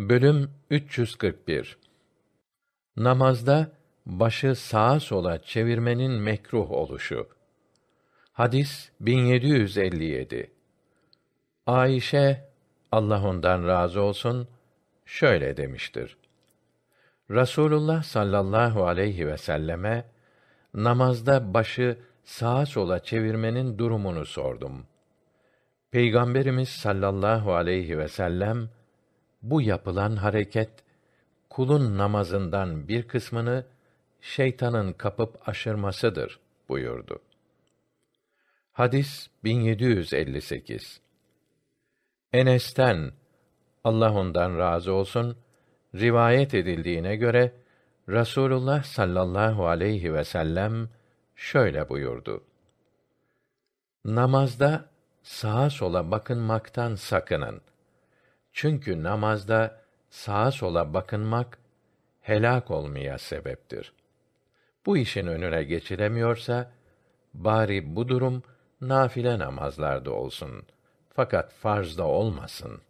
Bölüm 341 Namazda başı sağa sola çevirmenin mekruh oluşu. Hadis 1757. Ayşe Allah ondan razı olsun şöyle demiştir. Rasulullah sallallahu aleyhi ve selleme namazda başı sağa sola çevirmenin durumunu sordum. Peygamberimiz sallallahu aleyhi ve sellem bu yapılan hareket kulun namazından bir kısmını şeytanın kapıp aşırmasıdır buyurdu. Hadis 1758. Enes'ten Allah ondan razı olsun rivayet edildiğine göre Rasulullah sallallahu aleyhi ve sellem şöyle buyurdu. Namazda sağa sola bakınmaktan sakının. Çünkü namazda sağa sola bakınmak helak olmaya sebeptir. Bu işin önüne geçilemiyorsa bari bu durum nafile namazlarda olsun. Fakat farzda olmasın.''